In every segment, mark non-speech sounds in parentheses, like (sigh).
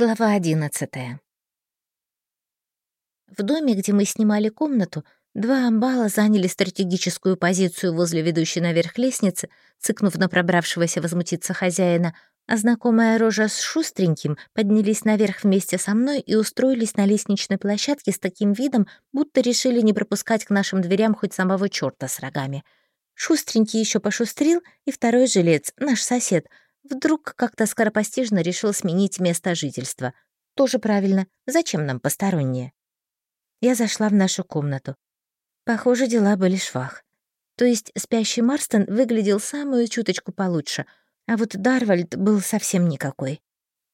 Глава одиннадцатая. В доме, где мы снимали комнату, два амбала заняли стратегическую позицию возле ведущей наверх лестницы, цыкнув на пробравшегося возмутиться хозяина, а знакомая рожа с шустреньким поднялись наверх вместе со мной и устроились на лестничной площадке с таким видом, будто решили не пропускать к нашим дверям хоть самого чёрта с рогами. Шустренький еще пошустрил, и второй жилец, наш сосед — Вдруг как-то скоропостижно решил сменить место жительства. Тоже правильно. Зачем нам посторонние? Я зашла в нашу комнату. Похоже, дела были швах. То есть спящий Марстон выглядел самую чуточку получше, а вот Дарвальд был совсем никакой.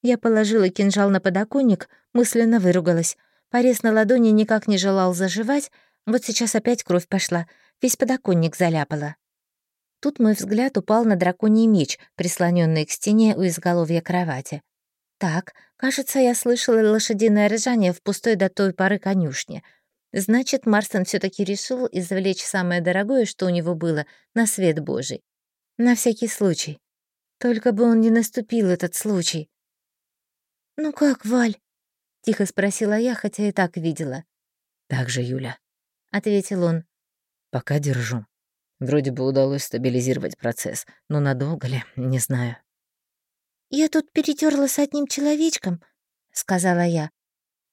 Я положила кинжал на подоконник, мысленно выругалась. Порез на ладони никак не желал заживать, вот сейчас опять кровь пошла, весь подоконник заляпала. Тут мой взгляд упал на драконий меч, прислоненный к стене у изголовья кровати. Так, кажется, я слышала лошадиное ржание в пустой до той поры конюшне. Значит, Марстон все таки решил извлечь самое дорогое, что у него было, на свет Божий. На всякий случай. Только бы он не наступил, этот случай. «Ну как, Валь?» — тихо спросила я, хотя и так видела. «Так же, Юля», — ответил он. «Пока держу». Вроде бы удалось стабилизировать процесс, но надолго ли, не знаю. «Я тут перетерла с одним человечком», — сказала я.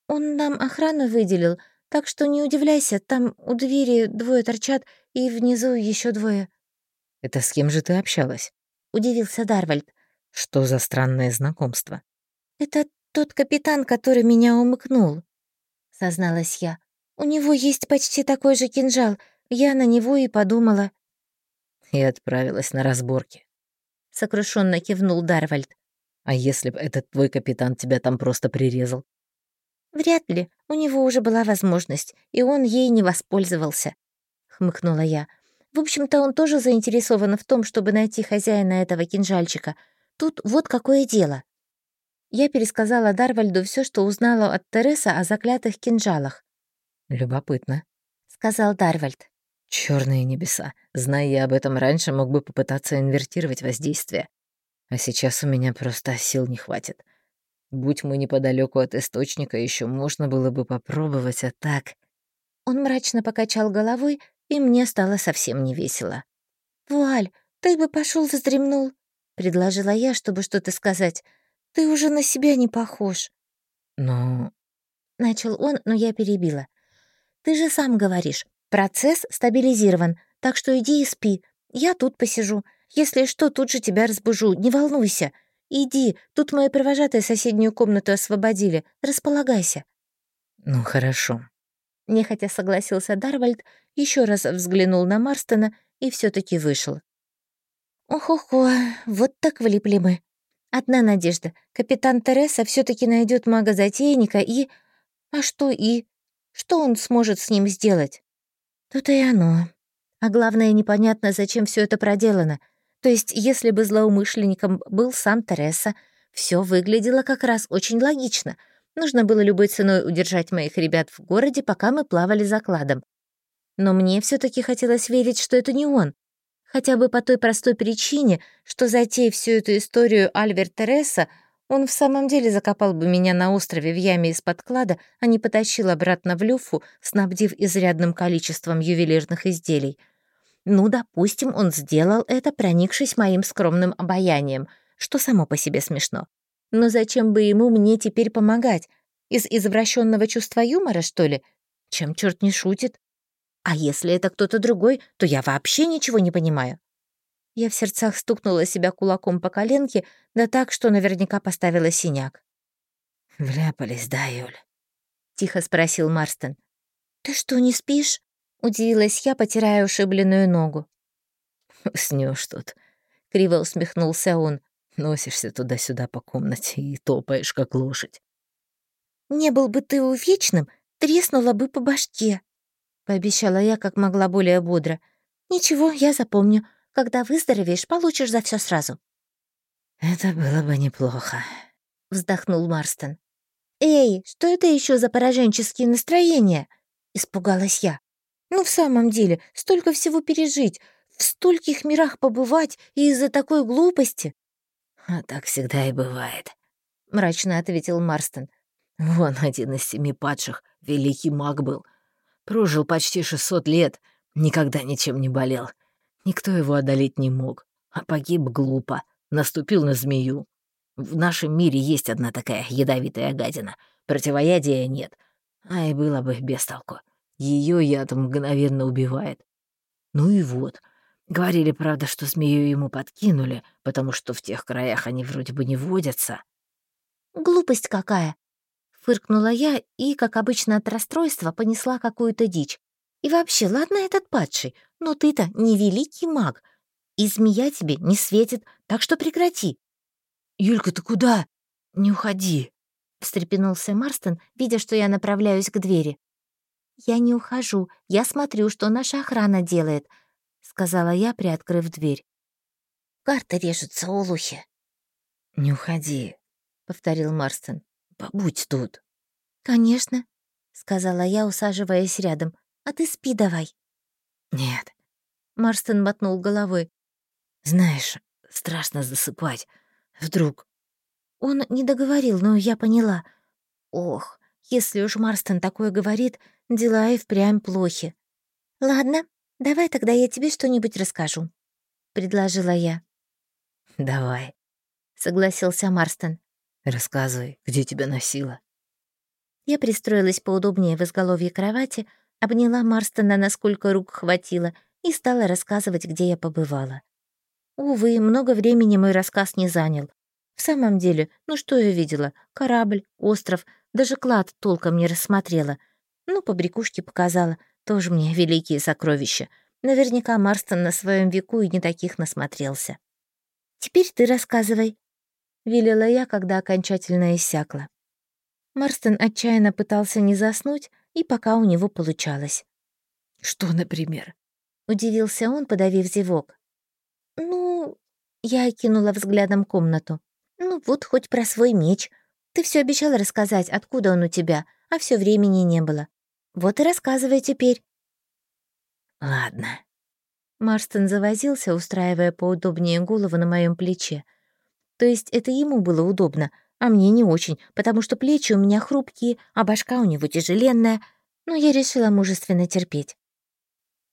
«Он нам охрану выделил, так что не удивляйся, там у двери двое торчат, и внизу еще двое». «Это с кем же ты общалась?» — удивился Дарвальд. «Что за странное знакомство?» «Это тот капитан, который меня умыкнул», — созналась я. «У него есть почти такой же кинжал, я на него и подумала. И отправилась на разборки. Сокрушенно кивнул Дарвальд. А если бы этот твой капитан тебя там просто прирезал? Вряд ли. У него уже была возможность, и он ей не воспользовался. Хмыкнула я. В общем-то, он тоже заинтересован в том, чтобы найти хозяина этого кинжальчика. Тут вот какое дело. Я пересказала Дарвальду все, что узнала от Тереса о заклятых кинжалах. «Любопытно», — сказал Дарвальд. Черные небеса. Зная я об этом раньше, мог бы попытаться инвертировать воздействие. А сейчас у меня просто сил не хватит. Будь мы неподалеку от источника, еще можно было бы попробовать, а так... Он мрачно покачал головой, и мне стало совсем не весело. «Вуаль, ты бы пошел вздремнул», — предложила я, чтобы что-то сказать. «Ты уже на себя не похож». «Ну...» — начал он, но я перебила. «Ты же сам говоришь, Процесс стабилизирован, так что иди и спи. Я тут посижу. Если что, тут же тебя разбужу, не волнуйся. Иди, тут мои провожатые соседнюю комнату освободили. Располагайся». «Ну, хорошо». Нехотя согласился Дарвальд, еще раз взглянул на Марстона и все таки вышел. «Ох-охо, вот так влипли мы. Одна надежда. Капитан Тереса все таки найдет мага-затейника и... А что и? Что он сможет с ним сделать?» Тут и оно. А главное, непонятно, зачем все это проделано. То есть, если бы злоумышленником был сам Тереса, все выглядело как раз очень логично. Нужно было любой ценой удержать моих ребят в городе, пока мы плавали закладом. Но мне все таки хотелось верить, что это не он. Хотя бы по той простой причине, что затея всю эту историю Альвер Тереса — он в самом деле закопал бы меня на острове в яме из-под клада, а не потащил обратно в люфу, снабдив изрядным количеством ювелирных изделий. Ну, допустим, он сделал это, проникшись моим скромным обаянием, что само по себе смешно. Но зачем бы ему мне теперь помогать? Из извращенного чувства юмора, что ли? Чем черт не шутит? А если это кто-то другой, то я вообще ничего не понимаю. Я в сердцах стукнула себя кулаком по коленке, да так, что наверняка поставила синяк. «Вляпались, да, Юль?» — тихо спросил Марстон. «Ты что, не спишь?» — удивилась я, потирая ушибленную ногу. «Уснёшь тут», — криво усмехнулся он. «Носишься туда-сюда по комнате и топаешь, как лошадь». «Не был бы ты увечным, треснула бы по башке», — пообещала я как могла более бодро. «Ничего, я запомню. Когда выздоровеешь, получишь за все сразу». «Это было бы неплохо», — вздохнул Марстон. «Эй, что это еще за пораженческие настроения?» — испугалась я. «Ну, в самом деле, столько всего пережить, в стольких мирах побывать и из-за такой глупости». «А так всегда и бывает», — мрачно ответил Марстон. «Вон один из семи падших, великий маг был. Прожил почти шестьсот лет, никогда ничем не болел. Никто его одолеть не мог, а погиб глупо, наступил на змею. В нашем мире есть одна такая ядовитая гадина. Противоядия нет. А и было бы без толку. Ее яд мгновенно убивает. Ну и вот. Говорили, правда, что змею ему подкинули, потому что в тех краях они вроде бы не водятся. «Глупость какая!» Фыркнула я и, как обычно от расстройства, понесла какую-то дичь. «И вообще, ладно этот падший, но ты-то не великий маг, и змея тебе не светит, так что прекрати». «Юлька, ты куда? Не уходи!» — встрепенулся Марстон, видя, что я направляюсь к двери. «Я не ухожу, я смотрю, что наша охрана делает», — сказала я, приоткрыв дверь. «Карты режутся, олухи». «Не уходи», — повторил Марстон. «Побудь тут». «Конечно», — сказала я, усаживаясь рядом. «А ты спи давай». «Нет». Марстон мотнул головой. «Знаешь, страшно засыпать. Вдруг...» Он не договорил, но я поняла. Ох, если уж Марстон такое говорит, дела и впрямь плохи. «Ладно, давай тогда я тебе что-нибудь расскажу», — предложила я. «Давай», — согласился Марстон. «Рассказывай, где тебя носило?» Я пристроилась поудобнее в изголовье кровати, обняла Марстона, насколько рук хватило, и стала рассказывать, где я побывала. Увы, много времени мой рассказ не занял. В самом деле, ну что я видела? Корабль, остров, даже клад толком не рассмотрела. Ну, по брякушке показала. Тоже мне великие сокровища. Наверняка Марстон на своем веку и не таких насмотрелся. «Теперь ты рассказывай», — велела я, когда окончательно иссякла. Марстон отчаянно пытался не заснуть, и пока у него получалось. «Что, например?» — удивился он, подавив зевок. «Ну...» — я окинула взглядом комнату. «Ну вот, хоть про свой меч. Ты все обещал рассказать, откуда он у тебя, а все времени не было. Вот и рассказывай теперь». «Ладно». Марстон завозился, устраивая поудобнее голову на моем плече. То есть это ему было удобно, а мне не очень, потому что плечи у меня хрупкие, а башка у него тяжеленная, но я решила мужественно терпеть.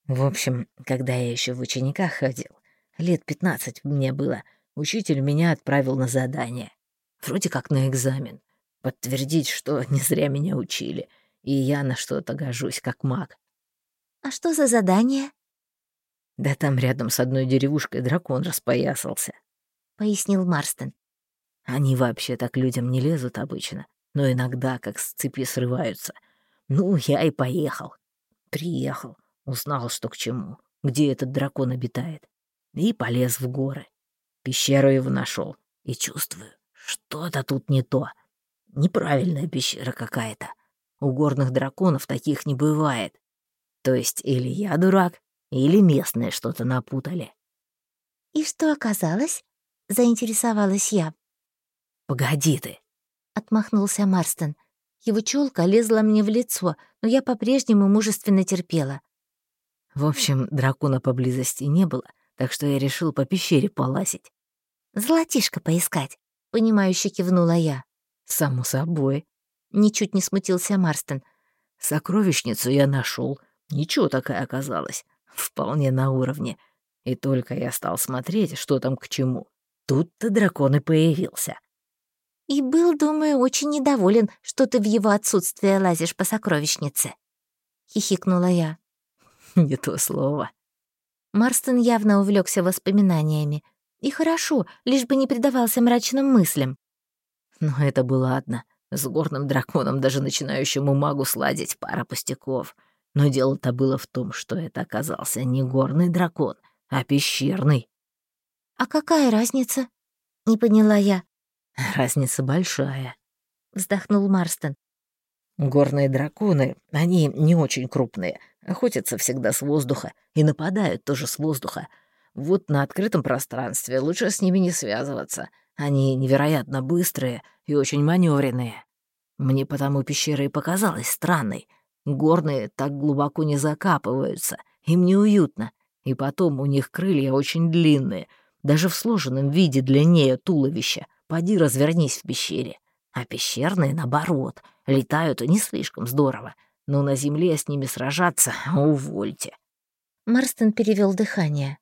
В общем, когда я еще в учениках ходил, лет пятнадцать мне было, учитель меня отправил на задание. Вроде как на экзамен. Подтвердить, что не зря меня учили, и я на что-то гожусь, как маг. «А что за задание?» «Да там рядом с одной деревушкой дракон распоясался», — пояснил Марстон. «Они вообще так людям не лезут обычно, но иногда как с цепи срываются. Ну, я и поехал. Приехал, узнал, что к чему, где этот дракон обитает, и полез в горы. Пещеру его нашел и чувствую, что-то тут не то. Неправильная пещера какая-то. У горных драконов таких не бывает. То есть или я дурак, или местные что-то напутали. «И что оказалось?» — заинтересовалась я. «Погоди ты!» — отмахнулся Марстон. Его челка лезла мне в лицо, но я по-прежнему мужественно терпела. В общем, дракона поблизости не было, так что я решил по пещере полазить. «Золотишко поискать», — понимающе кивнула я. «Само собой», — ничуть не смутился Марстон. «Сокровищницу я нашел. Ничего такая оказалась. Вполне на уровне. И только я стал смотреть, что там к чему. Тут-то дракон и появился». «И был, думаю, очень недоволен, что ты в его отсутствие лазишь по сокровищнице», — хихикнула я. (laughs) «Не то слово». Марстон явно увлекся воспоминаниями. И хорошо, лишь бы не предавался мрачным мыслям. Но это было ладно. С горным драконом даже начинающему магу сладить пара пустяков. Но дело-то было в том, что это оказался не горный дракон, а пещерный. «А какая разница?» — не поняла я. (laughs) «Разница большая», — вздохнул Марстон. «Горные драконы, они не очень крупные, охотятся всегда с воздуха и нападают тоже с воздуха. Вот на открытом пространстве лучше с ними не связываться. Они невероятно быстрые и очень маневренные. Мне потому пещера и показалась странной. Горные так глубоко не закапываются, им неуютно. И потом у них крылья очень длинные, даже в сложенном виде длиннее туловища. Поди развернись в пещере. А пещерные, наоборот, летают не слишком здорово. Но на земле с ними сражаться — увольте. Марстон перевел дыхание.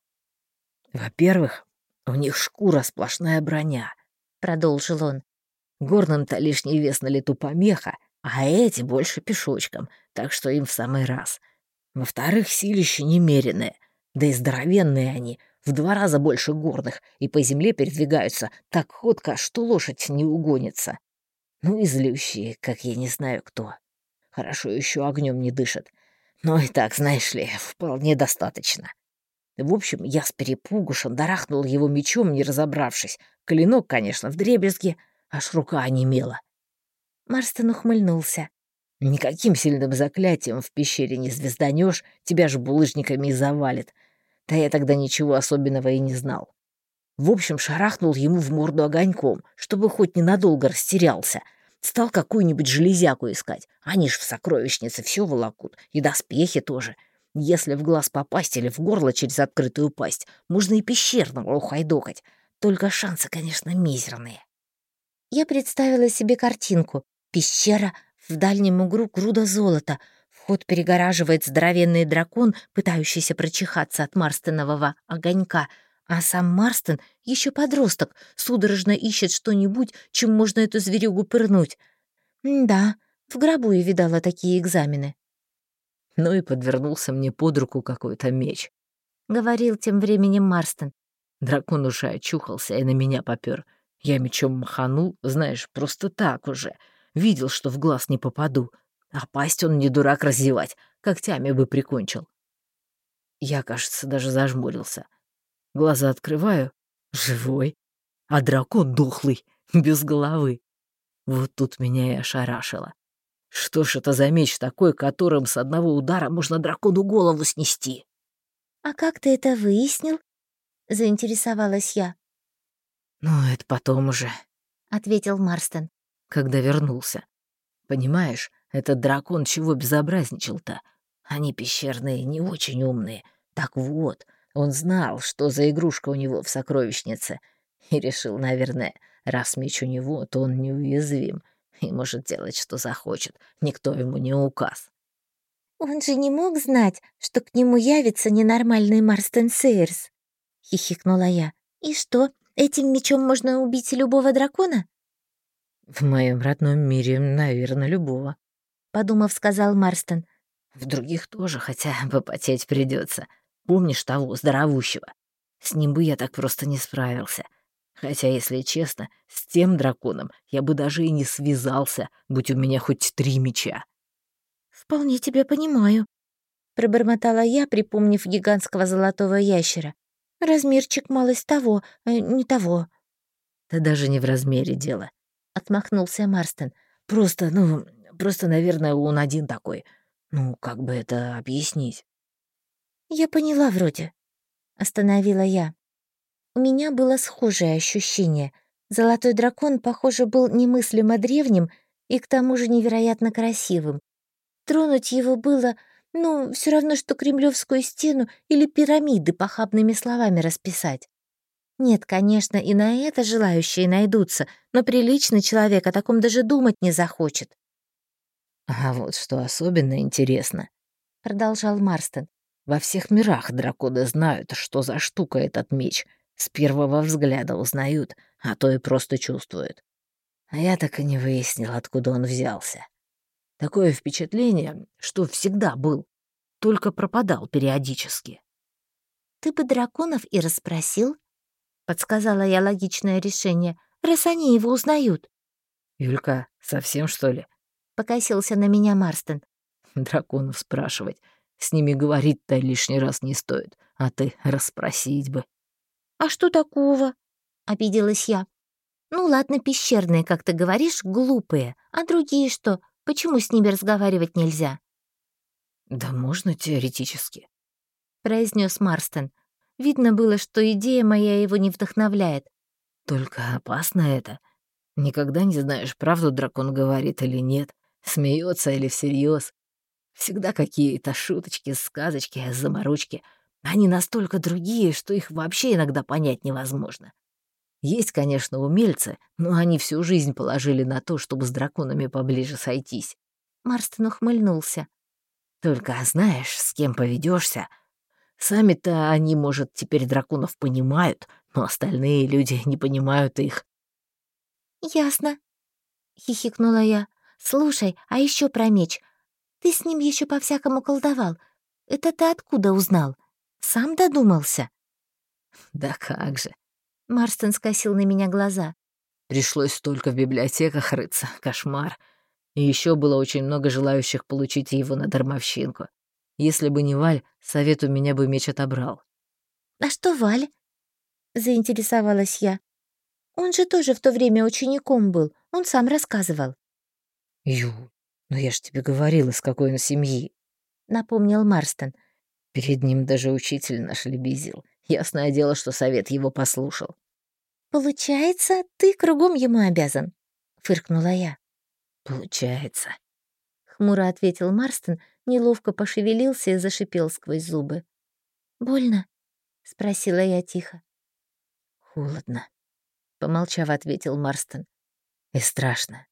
«Во-первых, у них шкура сплошная броня», — продолжил он. «Горным-то лишний вес на лету помеха, а эти больше пешочком, так что им в самый раз. Во-вторых, силище немеренное, да и здоровенные они, в два раза больше горных, и по земле передвигаются так ходко, что лошадь не угонится. Ну и злющие, как я не знаю кто. Хорошо еще огнем не дышат. Но и так, знаешь ли, вполне достаточно. В общем, я с перепугу шандарахнул его мечом, не разобравшись. Клинок, конечно, в дребезге, аж рука онемела. Марстон ухмыльнулся. Никаким сильным заклятием в пещере не звезданешь, тебя же булыжниками и завалит. Да я тогда ничего особенного и не знал. В общем, шарахнул ему в морду огоньком, чтобы хоть ненадолго растерялся. Стал какую-нибудь железяку искать. Они ж в сокровищнице все волокут, и доспехи тоже. Если в глаз попасть или в горло через открытую пасть, можно и пещерного ухайдокать. Только шансы, конечно, мизерные. Я представила себе картинку. Пещера, в дальнем углу груда золота. Вход перегораживает здоровенный дракон, пытающийся прочихаться от марстонового огонька — а сам Марстон еще подросток, судорожно ищет что-нибудь, чем можно эту зверюгу пырнуть. М да, в гробу я видала такие экзамены. Ну и подвернулся мне под руку какой-то меч. Говорил тем временем Марстон. Дракон уже очухался и на меня попёр. Я мечом маханул, знаешь, просто так уже. Видел, что в глаз не попаду. А пасть он не дурак разевать, когтями бы прикончил. Я, кажется, даже зажмурился. Глаза открываю — живой, а дракон дохлый, (laughs) без головы. Вот тут меня и ошарашило. Что ж это за меч такой, которым с одного удара можно дракону голову снести? «А как ты это выяснил?» — заинтересовалась я. «Ну, это потом уже», — ответил Марстон. «Когда вернулся. Понимаешь, этот дракон чего безобразничал-то? Они пещерные, не очень умные. Так вот, он знал, что за игрушка у него в сокровищнице, и решил, наверное, раз меч у него, то он неуязвим и может делать, что захочет. Никто ему не указ. «Он же не мог знать, что к нему явится ненормальный Марстон Сейерс», — хихикнула я. «И что, этим мечом можно убить любого дракона?» «В моем родном мире, наверное, любого», — подумав, сказал Марстон. «В других тоже, хотя (laughs) попотеть придется. Помнишь того, здоровущего? С ним бы я так просто не справился. Хотя, если честно, с тем драконом я бы даже и не связался, будь у меня хоть три меча. «Вполне тебя понимаю», — пробормотала я, припомнив гигантского золотого ящера. «Размерчик малость того, э, не того». «Да даже не в размере дело», — отмахнулся Марстон. «Просто, ну, просто, наверное, он один такой. Ну, как бы это объяснить?» «Я поняла вроде», — остановила я. У меня было схожее ощущение. Золотой дракон, похоже, был немыслимо древним и к тому же невероятно красивым. Тронуть его было, ну, все равно, что кремлевскую стену или пирамиды похабными словами расписать. Нет, конечно, и на это желающие найдутся, но приличный человек о таком даже думать не захочет. «А вот что особенно интересно», — продолжал Марстон. Во всех мирах драконы знают, что за штука этот меч. С первого взгляда узнают, а то и просто чувствуют. А я так и не выяснил, откуда он взялся. Такое впечатление, что всегда был, только пропадал периодически. «Ты бы драконов и расспросил?» — подсказала я логичное решение, раз они его узнают. «Юлька, совсем, что ли?» — покосился на меня Марстон. «Драконов спрашивать. С ними говорить-то лишний раз не стоит, а ты расспросить бы». «А что такого?» — обиделась я. «Ну ладно, пещерные, как ты говоришь, глупые. А другие что? Почему с ними разговаривать нельзя?» «Да можно теоретически», — произнес Марстон. Видно было, что идея моя его не вдохновляет. «Только опасно это. Никогда не знаешь, правду дракон говорит или нет, смеется или всерьез. Всегда какие-то шуточки, сказочки, заморочки. Они настолько другие, что их вообще иногда понять невозможно. Есть, конечно, умельцы, но они всю жизнь положили на то, чтобы с драконами поближе сойтись. Марстон ухмыльнулся. Только знаешь, с кем поведешься. Сами-то они, может, теперь драконов понимают, но остальные люди не понимают их. «Ясно», — хихикнула я. «Слушай, а еще про меч. Ты с ним еще по-всякому колдовал. Это ты откуда узнал? Сам додумался?» «Да как же!» — Марстон скосил на меня глаза. «Пришлось столько в библиотеках рыться. Кошмар. И еще было очень много желающих получить его на дармовщинку. Если бы не Валь, совет у меня бы меч отобрал». «А что Валь?» — заинтересовалась я. «Он же тоже в то время учеником был, он сам рассказывал». «Ю, ну я ж тебе говорила, с какой он семьи», — напомнил Марстон. Перед ним даже учитель наш лебезил. Ясное дело, что совет его послушал. «Получается, ты кругом ему обязан», — фыркнула я. «Получается», — хмуро ответил Марстон, неловко пошевелился и зашипел сквозь зубы. «Больно?» — спросила я тихо. «Холодно», — помолчав, ответил Марстон. «И страшно.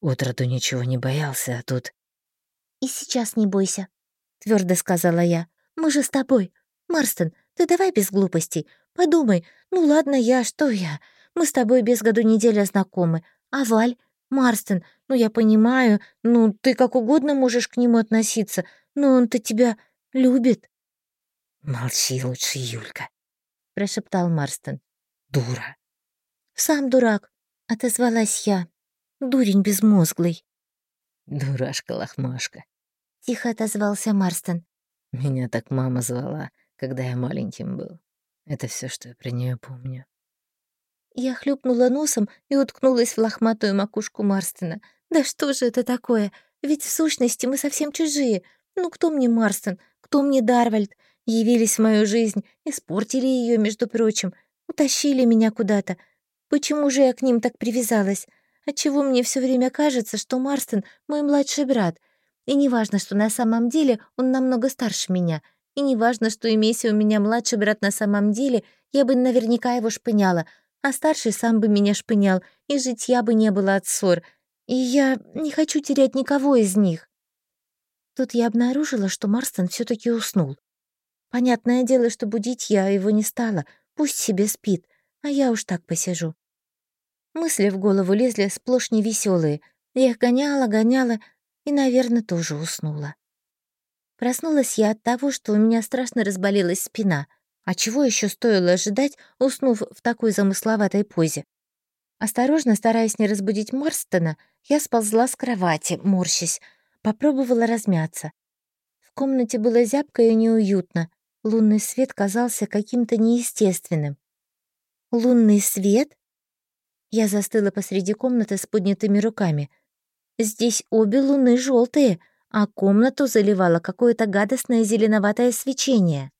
Утро-то ничего не боялся, а тут...» «И сейчас не бойся», — твердо сказала я. «Мы же с тобой. Марстон, ты давай без глупостей. Подумай, ну ладно я, что я? Мы с тобой без году неделя знакомы. А Валь? Марстон, ну я понимаю, ну ты как угодно можешь к нему относиться, но он-то тебя любит». «Молчи лучше, Юлька», — прошептал Марстон. «Дура». «Сам дурак», — отозвалась я. «Дурень безмозглый». «Дурашка-лохмашка», — тихо отозвался Марстон. «Меня так мама звала, когда я маленьким был. Это все, что я про нее помню». Я хлюпнула носом и уткнулась в лохматую макушку Марстона. «Да что же это такое? Ведь в сущности мы совсем чужие. Ну кто мне Марстон? Кто мне Дарвальд? Явились в мою жизнь, испортили ее, между прочим, утащили меня куда-то. Почему же я к ним так привязалась? Отчего мне все время кажется, что Марстон — мой младший брат? И не важно, что на самом деле он намного старше меня. И не важно, что имейся у меня младший брат на самом деле, я бы наверняка его шпыняла — а старший сам бы меня шпынял, и житья бы не было от ссор. И я не хочу терять никого из них. Тут я обнаружила, что Марстон все таки уснул. Понятное дело, что будить я его не стала, пусть себе спит, а я уж так посижу. Мысли в голову лезли сплошь невеселые. Я их гоняла, гоняла и, наверное, тоже уснула. Проснулась я от того, что у меня страшно разболелась спина — а чего еще стоило ожидать, уснув в такой замысловатой позе? Осторожно, стараясь не разбудить Марстона, я сползла с кровати, морщась, попробовала размяться. В комнате было зябко и неуютно. Лунный свет казался каким-то неестественным. «Лунный свет?» Я застыла посреди комнаты с поднятыми руками. Здесь обе луны желтые, а комнату заливало какое-то гадостное зеленоватое свечение.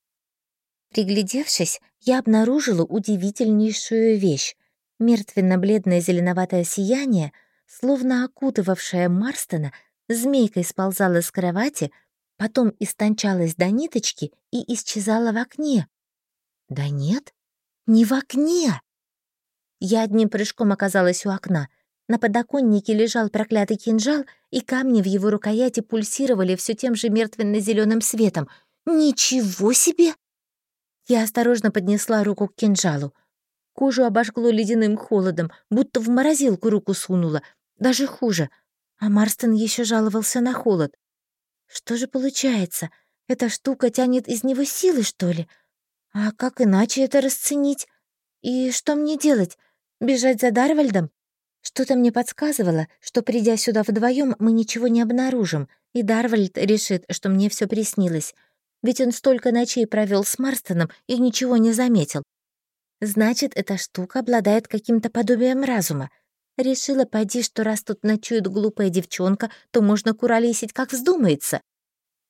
Приглядевшись, я обнаружила удивительнейшую вещь. Мертвенно-бледное зеленоватое сияние, словно окутывавшее Марстона, змейкой сползало с кровати, потом истончалось до ниточки и исчезало в окне. Да нет, не в окне. Я одним прыжком оказалась у окна. На подоконнике лежал проклятый кинжал, и камни в его рукояти пульсировали все тем же мертвенно зеленым светом. Ничего себе! Я осторожно поднесла руку к кинжалу. Кожу обожгло ледяным холодом, будто в морозилку руку сунула. Даже хуже. А Марстон еще жаловался на холод. Что же получается? Эта штука тянет из него силы, что ли? А как иначе это расценить? И что мне делать? Бежать за Дарвальдом? Что-то мне подсказывало, что, придя сюда вдвоем, мы ничего не обнаружим, и Дарвальд решит, что мне все приснилось ведь он столько ночей провел с Марстоном и ничего не заметил. Значит, эта штука обладает каким-то подобием разума. Решила, пойди, что раз тут ночует глупая девчонка, то можно куролесить, как вздумается.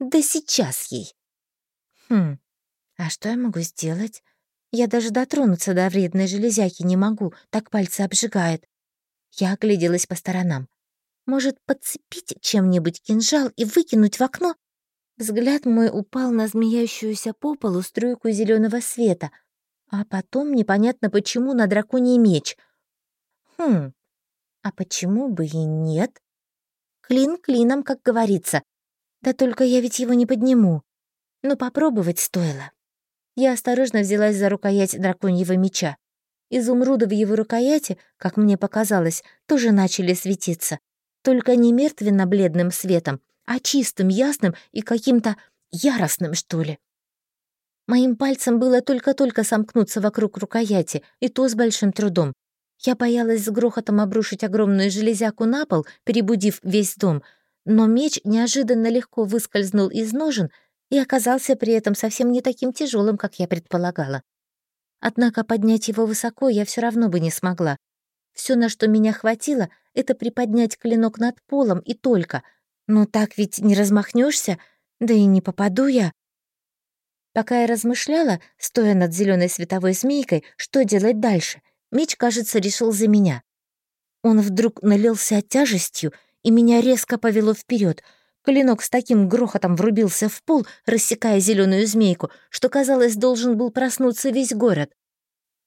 Да сейчас ей. Хм, а что я могу сделать? Я даже дотронуться до вредной железяки не могу, так пальцы обжигает. Я огляделась по сторонам. Может, подцепить чем-нибудь кинжал и выкинуть в окно? Взгляд мой упал на змеящуюся по полу струйку зеленого света. А потом непонятно почему на драконий меч. Хм, а почему бы и нет? Клин клином, как говорится. Да только я ведь его не подниму. Но попробовать стоило. Я осторожно взялась за рукоять драконьего меча. Изумруды в его рукояти, как мне показалось, тоже начали светиться. Только не мертвенно-бледным светом, а чистым, ясным и каким-то яростным, что ли. Моим пальцем было только-только сомкнуться вокруг рукояти, и то с большим трудом. Я боялась с грохотом обрушить огромную железяку на пол, перебудив весь дом, но меч неожиданно легко выскользнул из ножен и оказался при этом совсем не таким тяжелым, как я предполагала. Однако поднять его высоко я все равно бы не смогла. Все, на что меня хватило, это приподнять клинок над полом и только. Но так ведь не размахнешься, да и не попаду я. Пока я размышляла, стоя над зеленой световой змейкой, что делать дальше, меч, кажется, решил за меня. Он вдруг налился тяжестью, и меня резко повело вперед. Клинок с таким грохотом врубился в пол, рассекая зеленую змейку, что, казалось, должен был проснуться весь город.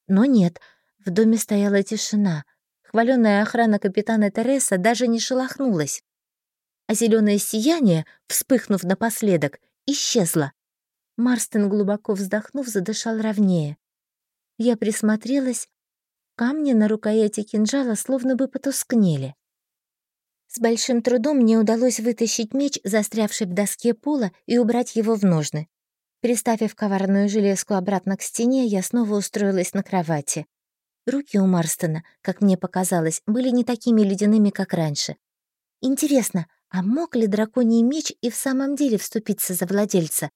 Но нет, в доме стояла тишина. Хваленная охрана капитана Тереса даже не шелохнулась. А зеленое сияние, вспыхнув напоследок, исчезло. Марстон, глубоко вздохнув, задышал ровнее. Я присмотрелась. Камни на рукояти кинжала словно бы потускнели. С большим трудом мне удалось вытащить меч, застрявший в доске пола, и убрать его в ножны. Приставив коварную железку обратно к стене, я снова устроилась на кровати. Руки у Марстона, как мне показалось, были не такими ледяными, как раньше. Интересно, а мог ли драконий меч и в самом деле вступиться за владельца?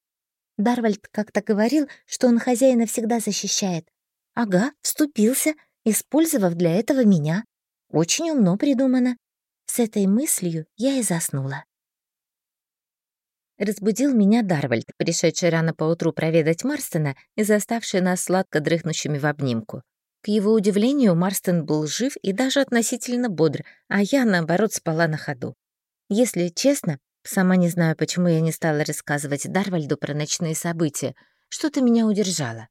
Дарвальд как-то говорил, что он хозяина всегда защищает. Ага, вступился, использовав для этого меня. Очень умно придумано. С этой мыслью я и заснула. Разбудил меня Дарвальд, пришедший рано поутру проведать Марстона и заставший нас сладко дрыхнущими в обнимку. К его удивлению, Марстон был жив и даже относительно бодр, а я, наоборот, спала на ходу. Если честно, Сама не знаю, почему я не стала рассказывать Дарвальду про ночные события. Что-то меня удержало.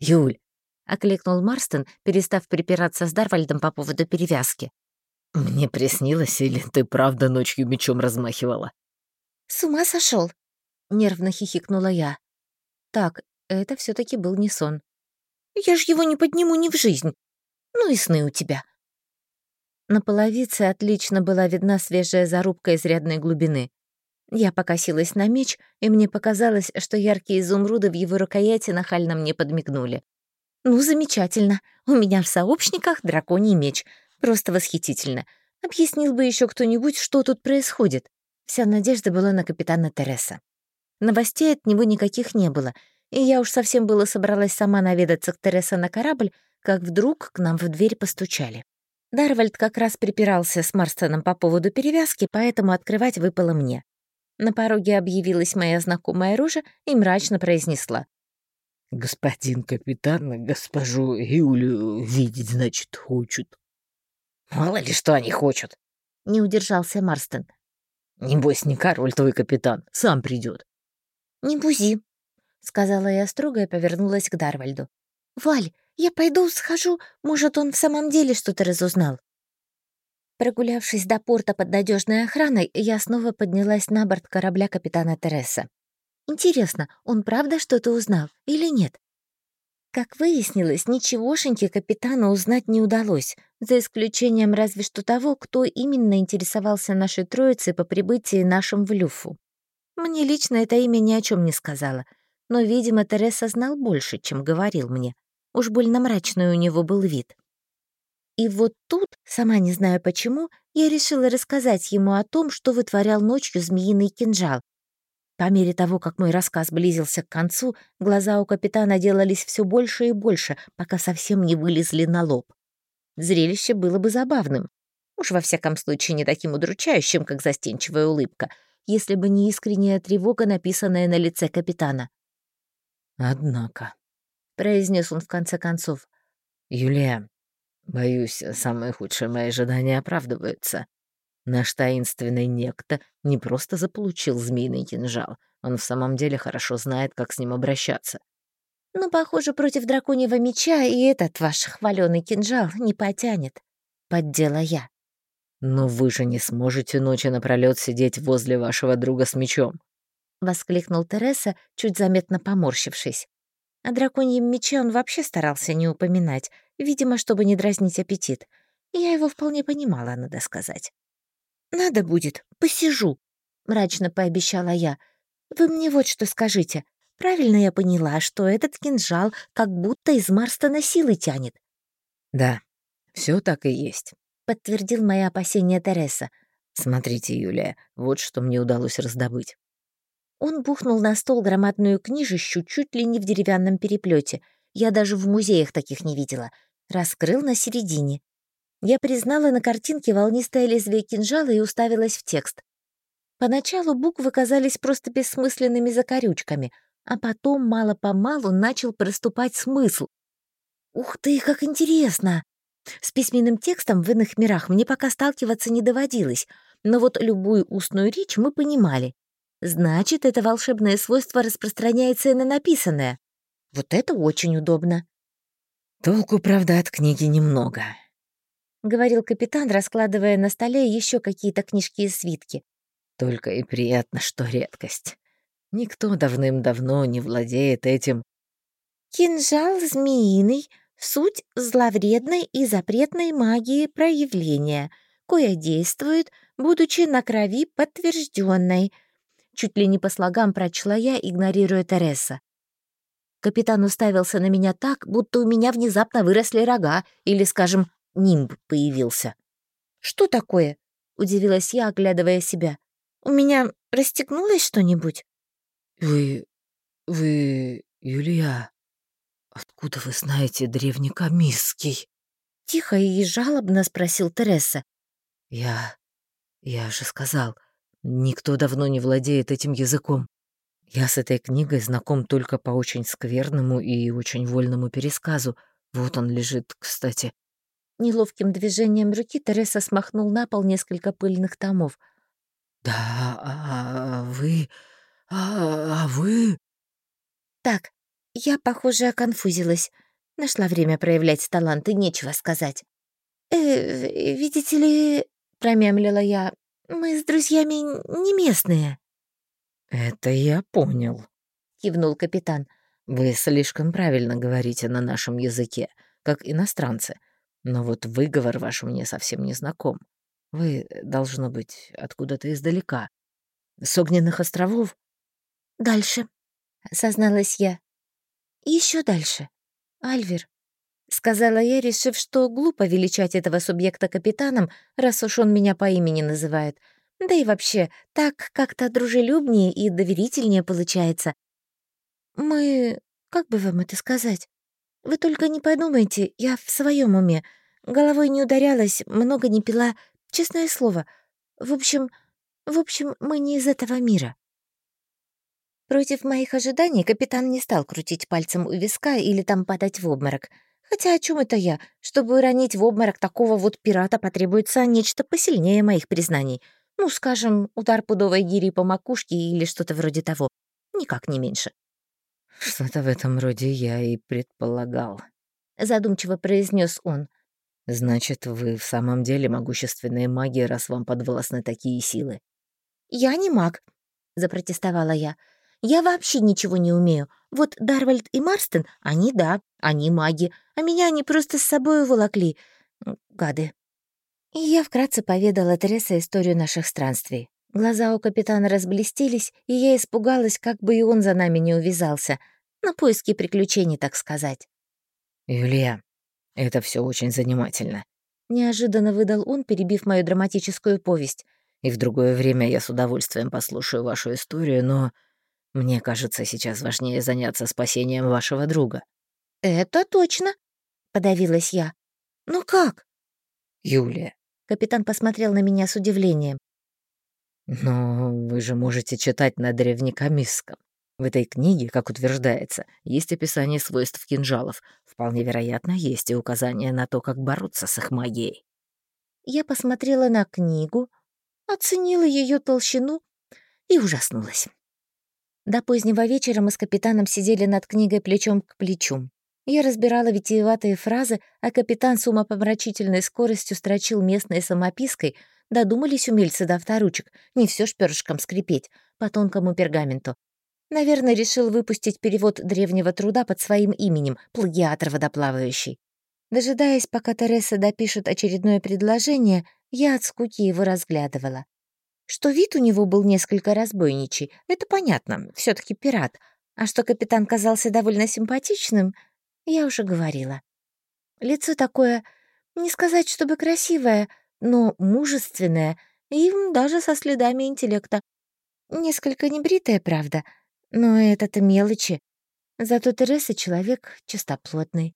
«Юль!» — окликнул Марстон, перестав припираться с Дарвальдом по поводу перевязки. «Мне приснилось, или ты правда ночью мечом размахивала?» «С ума сошел! нервно хихикнула я. «Так, это все таки был не сон. Я ж его не подниму ни в жизнь. Ну и сны у тебя. На половице отлично была видна свежая зарубка изрядной глубины. Я покосилась на меч, и мне показалось, что яркие изумруды в его рукояти нахально мне подмигнули. «Ну, замечательно. У меня в сообщниках драконий меч. Просто восхитительно. Объяснил бы еще кто-нибудь, что тут происходит». Вся надежда была на капитана Тереса. Новостей от него никаких не было, и я уж совсем было собралась сама наведаться к Тереса на корабль, как вдруг к нам в дверь постучали. Дарвальд как раз припирался с Марстоном по поводу перевязки, поэтому открывать выпало мне. На пороге объявилась моя знакомая Ружа и мрачно произнесла. «Господин капитан госпожу Юлю видеть, значит, хочет». «Мало ли что они хочут», — не удержался Марстон. «Небось, не король твой капитан, сам придет. «Не бузи», — сказала я строго и повернулась к Дарвальду. «Валь, я пойду схожу, может, он в самом деле что-то разузнал». Прогулявшись до порта под надежной охраной, я снова поднялась на борт корабля капитана Тереса. Интересно, он правда что-то узнал или нет? Как выяснилось, ничегошеньки капитану узнать не удалось, за исключением разве что того, кто именно интересовался нашей троицей по прибытии нашим в Люфу. Мне лично это имя ни о чем не сказала, но, видимо, Тереса знал больше, чем говорил мне. Уж больно мрачный у него был вид. И вот тут, сама не знаю почему, я решила рассказать ему о том, что вытворял ночью змеиный кинжал. По мере того, как мой рассказ близился к концу, глаза у капитана делались все больше и больше, пока совсем не вылезли на лоб. Зрелище было бы забавным. Уж во всяком случае не таким удручающим, как застенчивая улыбка, если бы не искренняя тревога, написанная на лице капитана. «Однако», произнес он в конце концов. «Юлия, боюсь, самые худшие мои ожидания оправдываются. Наш таинственный некто не просто заполучил змеиный кинжал, он в самом деле хорошо знает, как с ним обращаться. Но, похоже, против драконьего меча и этот ваш хваленый кинжал не потянет. Поддела я. «Но вы же не сможете ночи напролёт сидеть возле вашего друга с мечом», — воскликнул Тереса, чуть заметно поморщившись. О драконьем мече он вообще старался не упоминать, видимо, чтобы не дразнить аппетит. Я его вполне понимала, надо сказать. «Надо будет, посижу», — мрачно пообещала я. «Вы мне вот что скажите. Правильно я поняла, что этот кинжал как будто из Марстона силы тянет?» «Да, все так и есть», подтвердил мои опасения Тереса. «Смотрите, Юлия, вот что мне удалось раздобыть». Он бухнул на стол громадную книжищу чуть ли не в деревянном переплете. Я даже в музеях таких не видела. Раскрыл на середине. Я признала на картинке волнистое лезвие кинжала и уставилась в текст. Поначалу буквы казались просто бессмысленными закорючками, а потом мало-помалу начал проступать смысл. «Ух ты, как интересно!» С письменным текстом в иных мирах мне пока сталкиваться не доводилось, но вот любую устную речь мы понимали. Значит, это волшебное свойство распространяется и на написанное. Вот это очень удобно. «Толку, правда, от книги немного», — говорил капитан, раскладывая на столе еще какие-то книжки и свитки. «Только и приятно, что редкость. Никто давным-давно не владеет этим». «Кинжал змеиный, Суть зловредной и запретной магии проявления, кое действует, будучи на крови подтвержденной. Чуть ли не по слогам прочла я, игнорируя Тереса. Капитан уставился на меня так, будто у меня внезапно выросли рога или, скажем, нимб появился. «Что такое?» — удивилась я, оглядывая себя. «У меня расстегнулось что-нибудь?» «Вы... вы... Юлия...» «Откуда вы знаете древнекомисский?» Тихо и жалобно спросил Тереса. «Я... я же сказал, никто давно не владеет этим языком. Я с этой книгой знаком только по очень скверному и очень вольному пересказу. Вот он лежит, кстати». Неловким движением руки Тереса смахнул на пол несколько пыльных томов. «Да, а вы... а, а вы...» «Так, я, похоже, оконфузилась. Нашла время проявлять таланты, нечего сказать. «Э, видите ли...» — промямлила я. «Мы с друзьями не местные». «Это я понял», — кивнул капитан. «Вы слишком правильно говорите на нашем языке, как иностранцы. Но вот выговор ваш мне совсем не знаком. Вы, должно быть, откуда-то издалека. С огненных островов?» «Дальше», — созналась я. Еще дальше. Альвер, — сказала я, решив, что глупо величать этого субъекта капитаном, раз уж он меня по имени называет. Да и вообще, так как-то дружелюбнее и доверительнее получается. Мы... как бы вам это сказать? Вы только не подумайте, я в своем уме. Головой не ударялась, много не пила, честное слово. В общем, в общем, мы не из этого мира. Против моих ожиданий капитан не стал крутить пальцем у виска или там падать в обморок. Хотя о чем это я? Чтобы уронить в обморок такого вот пирата потребуется нечто посильнее моих признаний. Ну, скажем, удар пудовой гири по макушке или что-то вроде того. Никак не меньше. «Что-то в этом роде я и предполагал», — задумчиво произнес он. «Значит, вы в самом деле могущественные маги, раз вам подвластны такие силы». «Я не маг», — запротестовала я. Я вообще ничего не умею. Вот Дарвальд и Марстон, они да, они маги, а меня они просто с собой уволокли. Гады. И я вкратце поведала Тереса историю наших странствий. Глаза у капитана разблестелись, и я испугалась, как бы и он за нами не увязался. На поиски приключений, так сказать. «Юлия, это все очень занимательно», — неожиданно выдал он, перебив мою драматическую повесть. «И в другое время я с удовольствием послушаю вашу историю, но мне кажется, сейчас важнее заняться спасением вашего друга». «Это точно», — подавилась я. «Ну как?» «Юлия». Капитан посмотрел на меня с удивлением. «Но вы же можете читать на древнекомисском. В этой книге, как утверждается, есть описание свойств кинжалов. Вполне вероятно, есть и указания на то, как бороться с их магией». Я посмотрела на книгу, оценила ее толщину и ужаснулась. До позднего вечера мы с капитаном сидели над книгой плечом к плечу. Я разбирала витиеватые фразы, а капитан с умопомрачительной скоростью строчил местной самопиской. Додумались умельцы до авторучек, не все ж скрипеть, по тонкому пергаменту. Наверное, решил выпустить перевод древнего труда под своим именем, плагиатор водоплавающий. Дожидаясь, пока Тереса допишет очередное предложение, я от скуки его разглядывала. Что вид у него был несколько разбойничий, это понятно, все таки пират. А что капитан казался довольно симпатичным, я уже говорила. Лицо такое, не сказать, чтобы красивое, но мужественное и даже со следами интеллекта. Несколько небритое, правда, но это-то мелочи. Зато Тереса человек чистоплотный.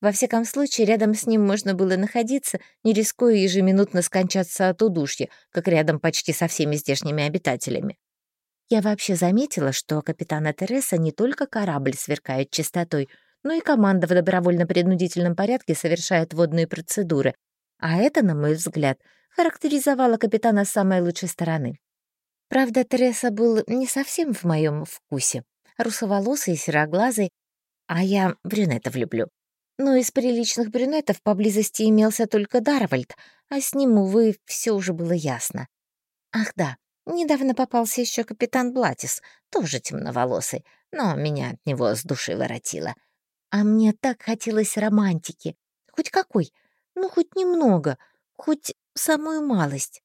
Во всяком случае, рядом с ним можно было находиться, не рискуя ежеминутно скончаться от удушья, как рядом почти со всеми здешними обитателями. Я вообще заметила, что капитана Тереса не только корабль сверкает чистотой, но и команда в добровольно-принудительном порядке совершает водные процедуры. А это, на мой взгляд, характеризовало капитана с самой лучшей стороны. Правда, Тереса был не совсем в моем вкусе. Русоволосый сероглазый, а я брюнетов люблю. Но из приличных брюнетов поблизости имелся только Дарвальд, а с ним, увы, все уже было ясно. Ах да, недавно попался еще капитан Блатис, тоже темноволосый, но меня от него с души воротило. А мне так хотелось романтики. Хоть какой, ну хоть немного, хоть самую малость.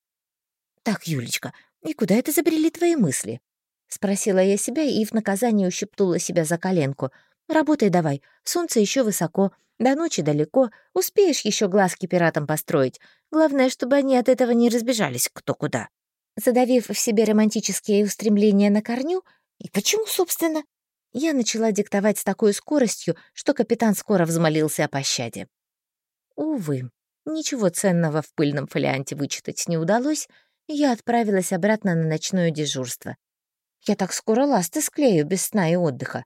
Так, Юлечка, и куда это забрели твои мысли? Спросила я себя и в наказание ущипнула себя за коленку. «Работай давай, солнце еще высоко, до ночи далеко, успеешь еще глазки пиратам построить. Главное, чтобы они от этого не разбежались кто куда. Задавив в себе романтические устремления на корню, и почему, собственно, я начала диктовать с такой скоростью, что капитан скоро взмолился о пощаде. Увы, ничего ценного в пыльном фолианте вычитать не удалось, и я отправилась обратно на ночное дежурство. Я так скоро ласты склею без сна и отдыха.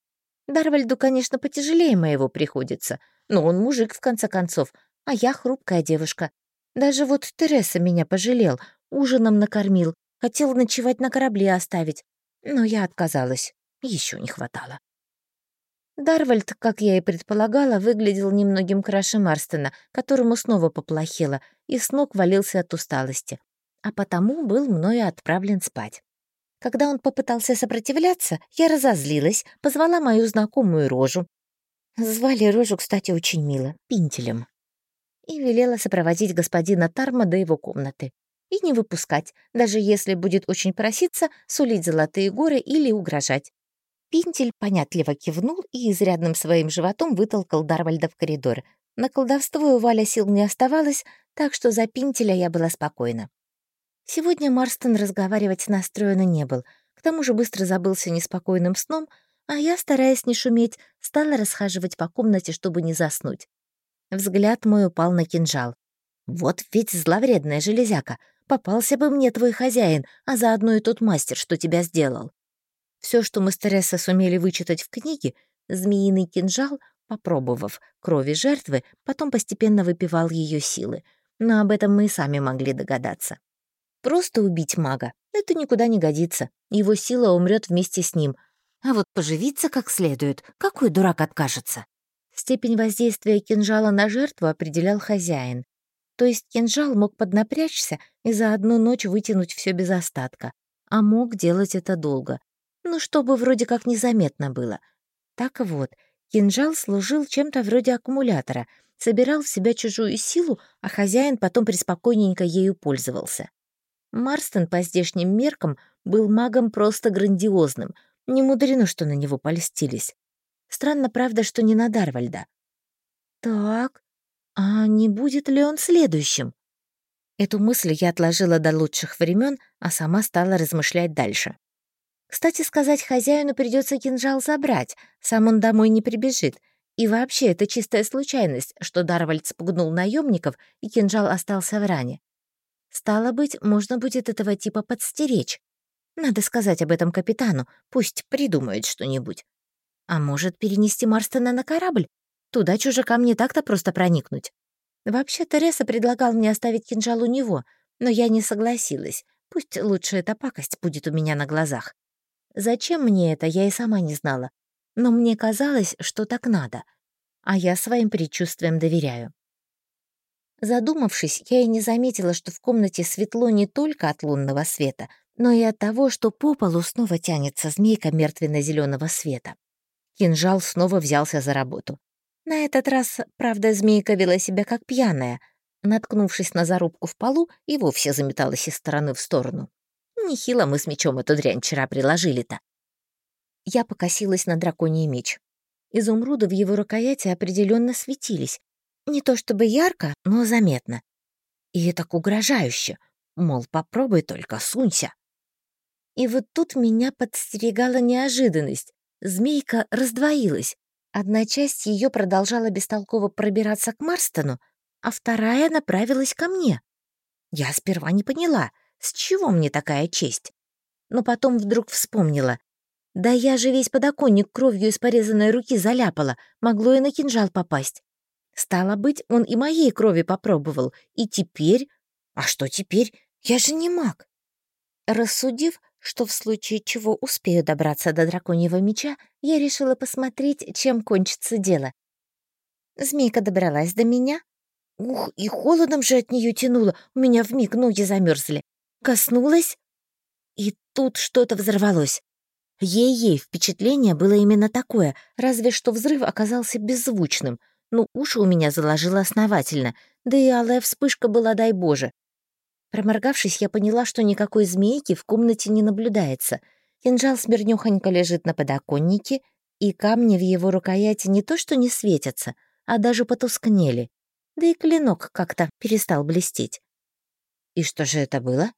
Дарвальду, конечно, потяжелее моего приходится — но он мужик, в конце концов, а я хрупкая девушка. Даже вот Тереса меня пожалел, ужином накормил, хотел ночевать на корабле оставить. Но я отказалась, еще не хватало. Дарвальд, как я и предполагала, выглядел немногим краше Марстона, которому снова поплохело, и с ног валился от усталости, а потому был мною отправлен спать. Когда он попытался сопротивляться, я разозлилась, позвала мою знакомую рожу, Звали Рожу, кстати, очень мило, Пинтелем. И велела сопроводить господина Тарма до его комнаты. И не выпускать, даже если будет очень проситься, сулить золотые горы или угрожать. Пинтель понятливо кивнул и изрядным своим животом вытолкал Дарвальда в коридор. На колдовство у Валя сил не оставалось, так что за Пинтеля я была спокойна. Сегодня Марстон разговаривать настроено не был, к тому же быстро забылся неспокойным сном — а я, стараясь не шуметь, стала расхаживать по комнате, чтобы не заснуть. Взгляд мой упал на кинжал. Вот ведь зловредная железяка. Попался бы мне твой хозяин, а заодно и тот мастер, что тебя сделал. Все, что мы с Тересой сумели вычитать в книге, змеиный кинжал, попробовав крови жертвы, потом постепенно выпивал ее силы. Но об этом мы и сами могли догадаться. Просто убить мага — это никуда не годится. Его сила умрет вместе с ним — а вот поживиться как следует, какой дурак откажется? Степень воздействия кинжала на жертву определял хозяин. То есть кинжал мог поднапрячься и за одну ночь вытянуть все без остатка, а мог делать это долго. Ну, чтобы вроде как незаметно было. Так вот, кинжал служил чем-то вроде аккумулятора, собирал в себя чужую силу, а хозяин потом преспокойненько ею пользовался. Марстон по здешним меркам был магом просто грандиозным — не мудрено, что на него польстились. Странно, правда, что не на Дарвальда. Так, а не будет ли он следующим? Эту мысль я отложила до лучших времен, а сама стала размышлять дальше. Кстати сказать, хозяину придется кинжал забрать, сам он домой не прибежит. И вообще, это чистая случайность, что Дарвальд спугнул наемников, и кинжал остался в ране. Стало быть, можно будет этого типа подстеречь. Надо сказать об этом капитану, пусть придумает что-нибудь. А может, перенести Марстона на корабль? Туда чужакам не так-то просто проникнуть. Вообще, Тереса предлагал мне оставить кинжал у него, но я не согласилась. Пусть лучше эта пакость будет у меня на глазах. Зачем мне это, я и сама не знала. Но мне казалось, что так надо. А я своим предчувствиям доверяю. Задумавшись, я и не заметила, что в комнате светло не только от лунного света, но и от того, что по полу снова тянется змейка мертвенно зеленого света. Кинжал снова взялся за работу. На этот раз, правда, змейка вела себя как пьяная. Наткнувшись на зарубку в полу, и вовсе заметалась из стороны в сторону. Нехило мы с мечом эту дрянь вчера приложили-то. Я покосилась на драконий меч. Изумруды в его рукояти определенно светились, не то чтобы ярко, но заметно. И так угрожающе, мол, попробуй только, сунься. И вот тут меня подстерегала неожиданность. Змейка раздвоилась. Одна часть ее продолжала бестолково пробираться к Марстону, а вторая направилась ко мне. Я сперва не поняла, с чего мне такая честь. Но потом вдруг вспомнила. Да я же весь подоконник кровью из порезанной руки заляпала, могло и на кинжал попасть. Стало быть, он и моей крови попробовал. И теперь... А что теперь? Я же не маг. Рассудив, что в случае чего успею добраться до драконьего меча, я решила посмотреть, чем кончится дело. Змейка добралась до меня. Ух, и холодом же от нее тянуло, у меня вмиг ноги замерзли. Коснулась, и тут что-то взорвалось. Ей-ей, впечатление было именно такое, разве что взрыв оказался беззвучным — ну, уши у меня заложило основательно, да и алая вспышка была, дай боже. Проморгавшись, я поняла, что никакой змейки в комнате не наблюдается. Кинжал смирнёхонько лежит на подоконнике, и камни в его рукояти не то что не светятся, а даже потускнели. Да и клинок как-то перестал блестеть. И что же это было?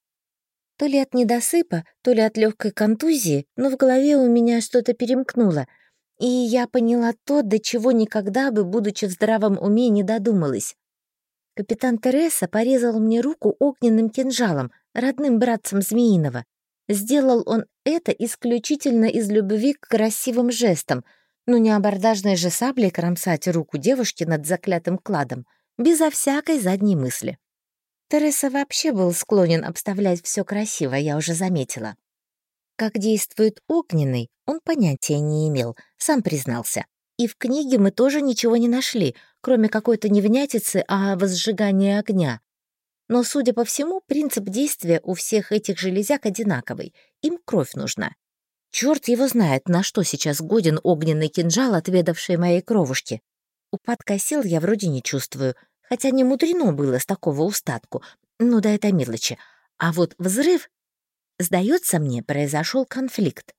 То ли от недосыпа, то ли от легкой контузии, но в голове у меня что-то перемкнуло — и я поняла то, до чего никогда бы, будучи в здравом уме, не додумалась. Капитан Тереса порезал мне руку огненным кинжалом, родным братцем Змеиного. Сделал он это исключительно из любви к красивым жестам, но не абордажной же саблей кромсать руку девушки над заклятым кладом, безо всякой задней мысли. Тереса вообще был склонен обставлять все красиво, я уже заметила. Как действует огненный, он понятия не имел, сам признался. И в книге мы тоже ничего не нашли, кроме какой-то невнятицы о возжигании огня. Но, судя по всему, принцип действия у всех этих железяк одинаковый. Им кровь нужна. Черт его знает, на что сейчас годен огненный кинжал, отведавший моей кровушки. Упадка сил я вроде не чувствую, хотя не мудрено было с такого устатку. Ну да это мелочи. А вот взрыв Сдается мне, произошел конфликт.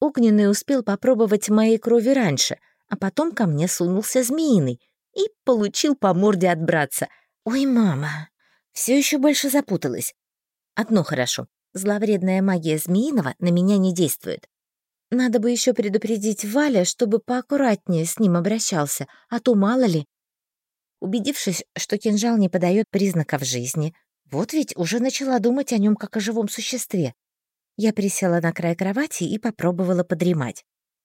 Огненный успел попробовать моей крови раньше, а потом ко мне сунулся змеиный и получил по морде от братца. Ой, мама, все еще больше запуталась. Одно хорошо, зловредная магия змеиного на меня не действует. Надо бы еще предупредить Валя, чтобы поаккуратнее с ним обращался, а то мало ли. Убедившись, что кинжал не подает признаков жизни, вот ведь уже начала думать о нем как о живом существе. Я присела на край кровати и попробовала подремать.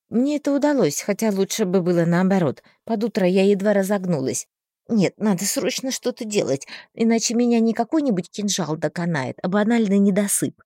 Мне это удалось, хотя лучше бы было наоборот. Под утро я едва разогнулась. Нет, надо срочно что-то делать, иначе меня не какой-нибудь кинжал доконает, а банальный недосып.